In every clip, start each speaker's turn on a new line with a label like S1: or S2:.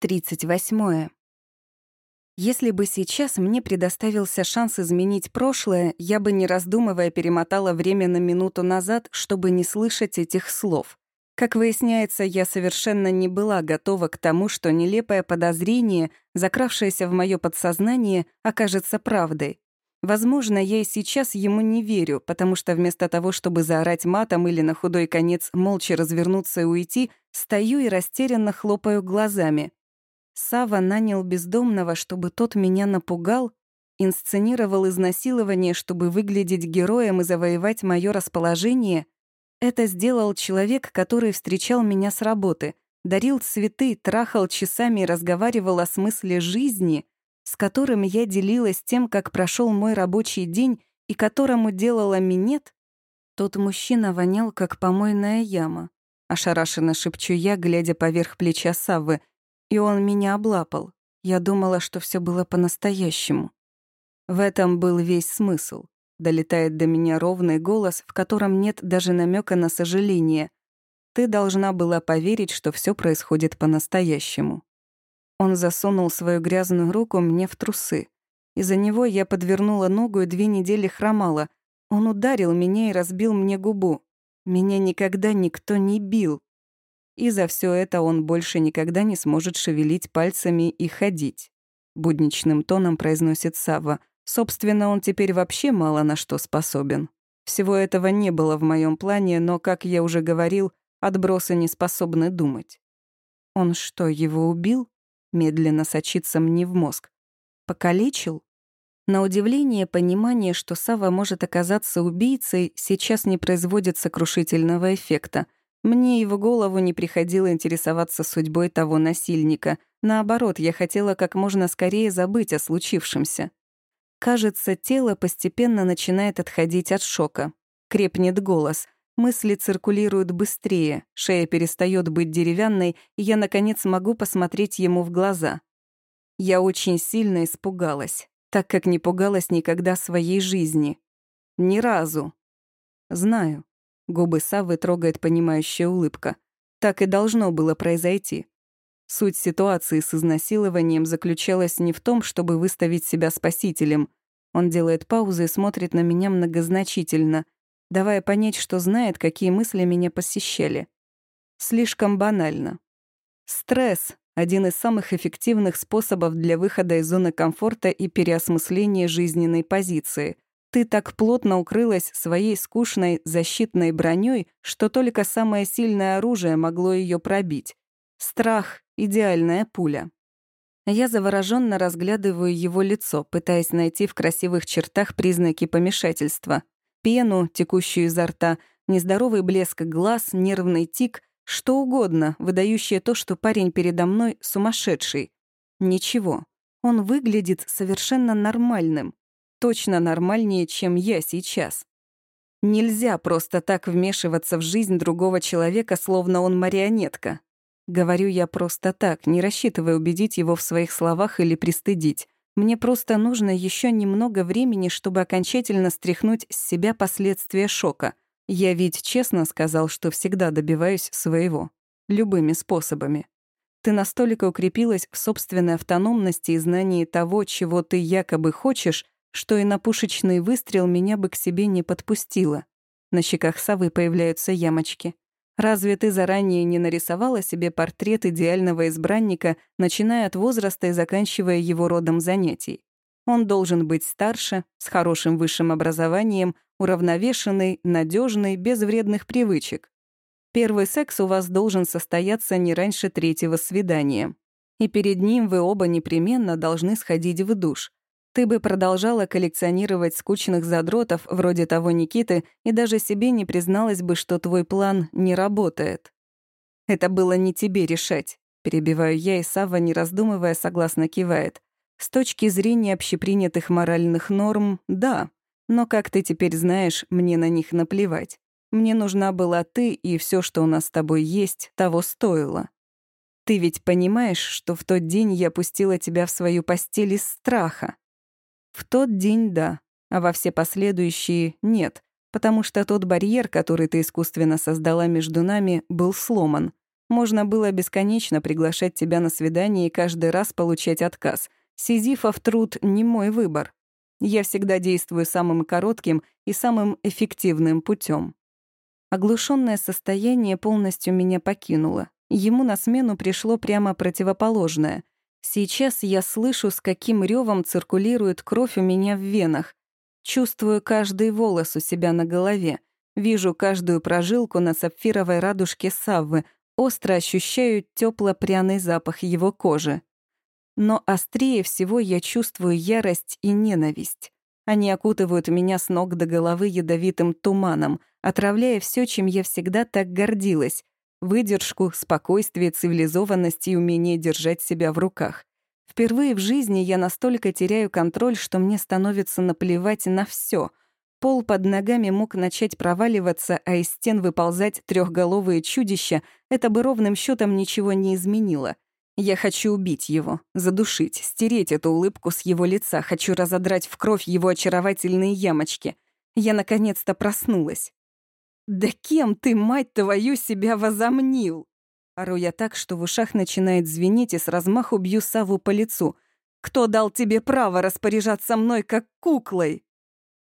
S1: 38. Если бы сейчас мне предоставился шанс изменить прошлое, я бы, не раздумывая, перемотала время на минуту назад, чтобы не слышать этих слов. Как выясняется, я совершенно не была готова к тому, что нелепое подозрение, закравшееся в мое подсознание, окажется правдой. Возможно, я и сейчас ему не верю, потому что вместо того, чтобы заорать матом или на худой конец молча развернуться и уйти, стою и растерянно хлопаю глазами. Сава нанял бездомного, чтобы тот меня напугал, инсценировал изнасилование, чтобы выглядеть героем и завоевать мое расположение. Это сделал человек, который встречал меня с работы, дарил цветы, трахал часами и разговаривал о смысле жизни, с которым я делилась тем, как прошел мой рабочий день и которому делала минет. Тот мужчина вонял, как помойная яма. Ошарашенно шепчу я, глядя поверх плеча Саввы, и он меня облапал. Я думала, что все было по-настоящему. В этом был весь смысл. Долетает до меня ровный голос, в котором нет даже намека на сожаление. Ты должна была поверить, что все происходит по-настоящему. Он засунул свою грязную руку мне в трусы. Из-за него я подвернула ногу и две недели хромала. Он ударил меня и разбил мне губу. Меня никогда никто не бил, и за все это он больше никогда не сможет шевелить пальцами и ходить. Будничным тоном произносит Сава. Собственно, он теперь вообще мало на что способен. Всего этого не было в моем плане, но, как я уже говорил, отбросы не способны думать. Он что, его убил? Медленно сочится мне в мозг. Покалечил? На удивление, понимание, что Сава может оказаться убийцей, сейчас не производит сокрушительного эффекта — мне и в голову не приходило интересоваться судьбой того насильника. Наоборот, я хотела как можно скорее забыть о случившемся. Кажется, тело постепенно начинает отходить от шока. Крепнет голос. Мысли циркулируют быстрее, шея перестает быть деревянной, и я, наконец, могу посмотреть ему в глаза. Я очень сильно испугалась, так как не пугалась никогда своей жизни. Ни разу. Знаю, Губы Саввы трогает понимающая улыбка. Так и должно было произойти. Суть ситуации с изнасилованием заключалась не в том, чтобы выставить себя спасителем. Он делает паузу и смотрит на меня многозначительно, давая понять, что знает, какие мысли меня посещали. Слишком банально. Стресс — один из самых эффективных способов для выхода из зоны комфорта и переосмысления жизненной позиции — ты так плотно укрылась своей скучной защитной броней, что только самое сильное оружие могло ее пробить. Страх — идеальная пуля. Я завороженно разглядываю его лицо, пытаясь найти в красивых чертах признаки помешательства. Пену, текущую изо рта, нездоровый блеск глаз, нервный тик, что угодно, выдающее то, что парень передо мной сумасшедший. Ничего. Он выглядит совершенно нормальным точно нормальнее, чем я сейчас. Нельзя просто так вмешиваться в жизнь другого человека, словно он марионетка. Говорю я просто так, не рассчитывая убедить его в своих словах или пристыдить. Мне просто нужно еще немного времени, чтобы окончательно стряхнуть с себя последствия шока. Я ведь честно сказал, что всегда добиваюсь своего. Любыми способами. Ты настолько укрепилась в собственной автономности и знании того, чего ты якобы хочешь, что и на пушечный выстрел меня бы к себе не подпустило. На щеках совы появляются ямочки. Разве ты заранее не нарисовала себе портрет идеального избранника, начиная от возраста и заканчивая его родом занятий? Он должен быть старше, с хорошим высшим образованием, уравновешенный, надежный, без вредных привычек. Первый секс у вас должен состояться не раньше третьего свидания. И перед ним вы оба непременно должны сходить в душ. Ты бы продолжала коллекционировать скучных задротов вроде того Никиты и даже себе не призналась бы, что твой план не работает. Это было не тебе решать. Перебиваю я, и Сава, не раздумывая, согласно кивает. С точки зрения общепринятых моральных норм, да. Но, как ты теперь знаешь, мне на них наплевать. Мне нужна была ты, и все, что у нас с тобой есть, того стоило. Ты ведь понимаешь, что в тот день я пустила тебя в свою постель из страха. В тот день — да, а во все последующие — нет, потому что тот барьер, который ты искусственно создала между нами, был сломан. Можно было бесконечно приглашать тебя на свидание и каждый раз получать отказ. Сизифов труд — не мой выбор. Я всегда действую самым коротким и самым эффективным путем. Оглушенное состояние полностью меня покинуло. Ему на смену пришло прямо противоположное. Сейчас я слышу, с каким ревом циркулирует кровь у меня в венах. Чувствую каждый волос у себя на голове. Вижу каждую прожилку на сапфировой радужке Саввы, остро ощущаю тепло-пряный запах его кожи. Но острее всего я чувствую ярость и ненависть. Они окутывают меня с ног до головы ядовитым туманом, отравляя все, чем я всегда так гордилась. Выдержку, спокойствие, цивилизованность и умение держать себя в руках. Впервые в жизни я настолько теряю контроль, что мне становится наплевать на все. Пол под ногами мог начать проваливаться, а из стен выползать трехголовые чудища, это бы ровным счетом ничего не изменило — я хочу убить его, задушить, стереть эту улыбку с его лица, хочу разодрать в кровь его очаровательные ямочки. Я наконец-то проснулась. «Да кем ты, мать твою, себя возомнил?» Ору я так, что в ушах начинает звенеть и с размаху бью Саву по лицу. «Кто дал тебе право распоряжаться мной, как куклой?»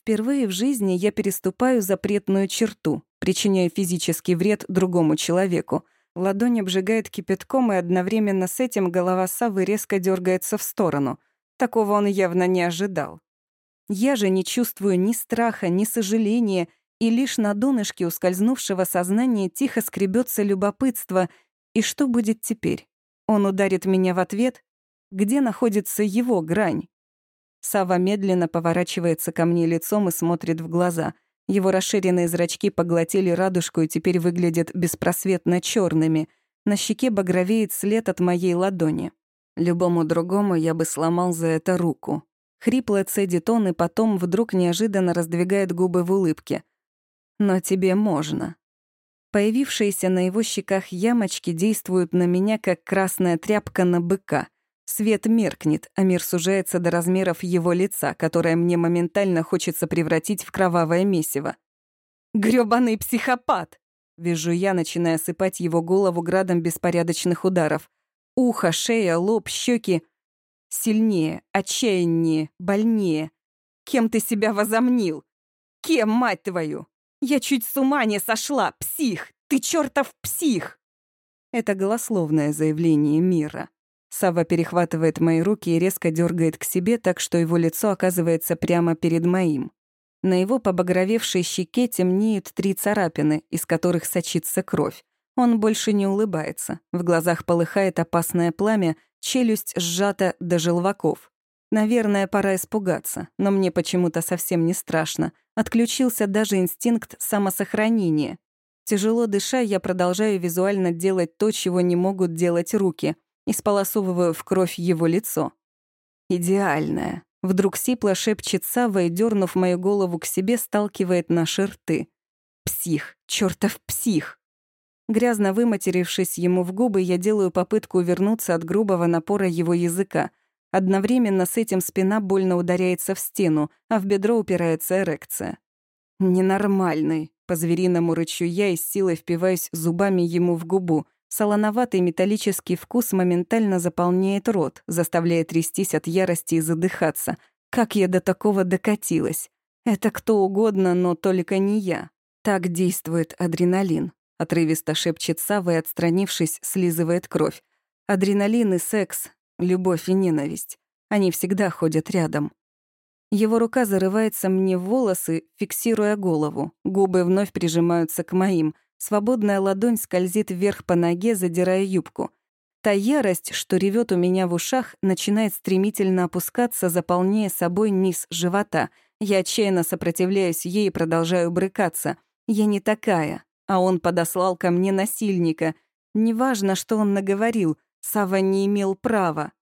S1: Впервые в жизни я переступаю запретную черту, причиняя физический вред другому человеку — Ладонь обжигает кипятком, и одновременно с этим голова Савы резко дергается в сторону. Такого он явно не ожидал. Я же не чувствую ни страха, ни сожаления, и лишь на донышке ускользнувшего сознания тихо скребется любопытство. И что будет теперь? Он ударит меня в ответ? Где находится его грань? Сава медленно поворачивается ко мне лицом и смотрит в глаза — его расширенные зрачки поглотили радужку и теперь выглядят беспросветно черными. На щеке багровеет след от моей ладони. Любому другому я бы сломал за это руку. Хрипло цедит он и потом вдруг неожиданно раздвигает губы в улыбке. «Но тебе можно». Появившиеся на его щеках ямочки действуют на меня, как красная тряпка на быка — Свет меркнет, а мир сужается до размеров его лица, которое мне моментально хочется превратить в кровавое месиво. «Грёбаный психопат!» — вижу я, начиная осыпать его голову градом беспорядочных ударов. Ухо, шея, лоб, щеки. Сильнее, отчаяннее, больнее. Кем ты себя возомнил? Кем, мать твою? Я чуть с ума не сошла, псих! Ты чертов псих! Это голословное заявление мира. Сава перехватывает мои руки и резко дергает к себе, так что его лицо оказывается прямо перед моим. На его побагровевшей щеке темнеют три царапины, из которых сочится кровь. Он больше не улыбается. В глазах полыхает опасное пламя, челюсть сжата до желваков. Наверное, пора испугаться, но мне почему-то совсем не страшно. Отключился даже инстинкт самосохранения. Тяжело дыша, я продолжаю визуально делать то, чего не могут делать руки — и сполосовываю в кровь его лицо. «Идеальная». Вдруг сипло шепчет Сава и, дернув мою голову к себе, сталкивает наши рты. «Псих! чертов псих!» Грязно выматерившись ему в губы, я делаю попытку увернуться от грубого напора его языка. Одновременно с этим спина больно ударяется в стену, а в бедро упирается эрекция. «Ненормальный!» — по-звериному рычу я и с силой впиваюсь зубами ему в губу — Солоноватый металлический вкус моментально заполняет рот, заставляя трястись от ярости и задыхаться. Как я до такого докатилась? Это кто угодно, но только не я. Так действует адреналин. Отрывисто шепчет Сава и, отстранившись, слизывает кровь. Адреналин и секс, любовь и ненависть. Они всегда ходят рядом. Его рука зарывается мне в волосы, фиксируя голову. Губы вновь прижимаются к моим — Свободная ладонь скользит вверх по ноге, задирая юбку. Та ярость, что ревет у меня в ушах, начинает стремительно опускаться, заполняя собой низ живота. Я отчаянно сопротивляюсь ей и продолжаю брыкаться. Я не такая, а он подослал ко мне насильника. Неважно, что он наговорил, Сава не имел права.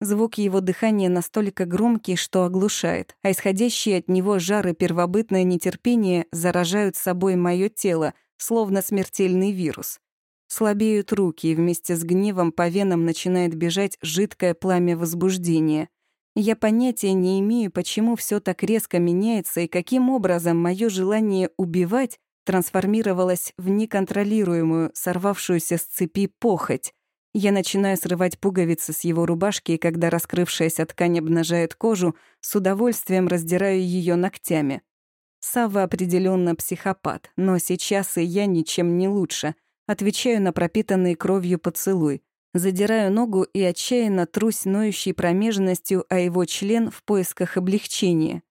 S1: Звук его дыхания настолько громкий, что оглушает, а исходящие от него жары первобытное нетерпение заражают собой мое тело, словно смертельный вирус. Слабеют руки, и вместе с гневом по венам начинает бежать жидкое пламя возбуждения. Я понятия не имею, почему все так резко меняется и каким образом мое желание убивать трансформировалась в неконтролируемую, сорвавшуюся с цепи похоть. Я начинаю срывать пуговицы с его рубашки, и когда раскрывшаяся ткань обнажает кожу, с удовольствием раздираю ее ногтями. Сава определенно психопат, но сейчас и я ничем не лучше. Отвечаю на пропитанный кровью поцелуй. Задираю ногу и отчаянно трусь ноющей промежностью, а его член в поисках облегчения.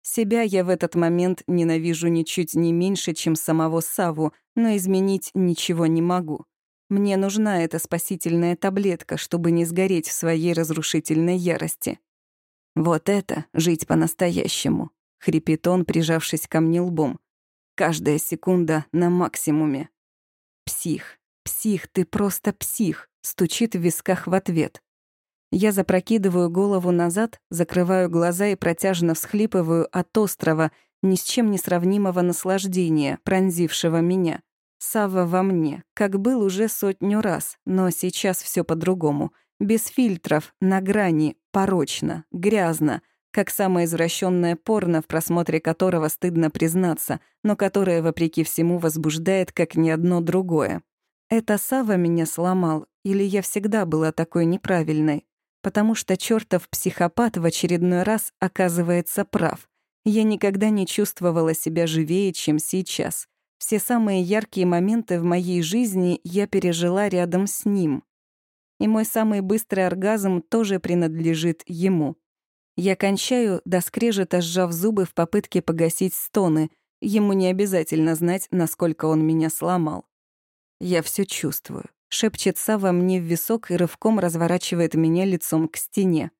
S1: Себя я в этот момент ненавижу ничуть не меньше, чем самого Саву, но изменить ничего не могу. Мне нужна эта спасительная таблетка, чтобы не сгореть в своей разрушительной ярости. Вот это — жить по-настоящему, — хрипит он, прижавшись ко мне лбом. Каждая секунда на максимуме. Псих, псих, ты просто псих, стучит в висках в ответ. Я запрокидываю голову назад, закрываю глаза и протяжно всхлипываю от острова, ни с чем не сравнимого наслаждения, пронзившего меня. Сава во мне, как был уже сотню раз, но сейчас все по-другому. Без фильтров, на грани, порочно, грязно, как самое извращенное порно, в просмотре которого стыдно признаться, но которое, вопреки всему, возбуждает, как ни одно другое. Это Сава меня сломал, или я всегда была такой неправильной? потому что чертов психопат в очередной раз оказывается прав. Я никогда не чувствовала себя живее, чем сейчас. Все самые яркие моменты в моей жизни я пережила рядом с ним. И мой самый быстрый оргазм тоже принадлежит ему. Я кончаю, до скрежета сжав зубы в попытке погасить стоны. Ему не обязательно знать, насколько он меня сломал. Я все чувствую шепчет Сава мне в висок и рывком разворачивает меня лицом к стене.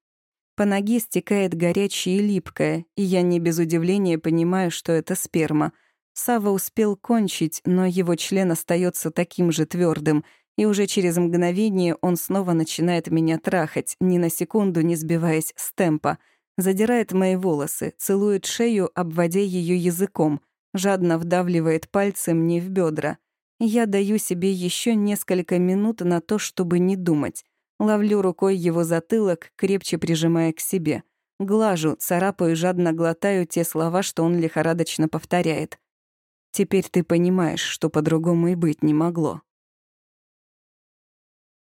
S1: По ноге стекает горячее и липкое, и я не без удивления понимаю, что это сперма. Сава успел кончить, но его член остается таким же твердым, и уже через мгновение он снова начинает меня трахать, ни на секунду не сбиваясь с темпа. Задирает мои волосы, целует шею, обводя ее языком, жадно вдавливает пальцы мне в бедра. Я даю себе еще несколько минут на то, чтобы не думать. Ловлю рукой его затылок, крепче прижимая к себе. Глажу, царапаю, жадно глотаю те слова, что он лихорадочно повторяет. «Теперь ты понимаешь, что по-другому и быть не могло».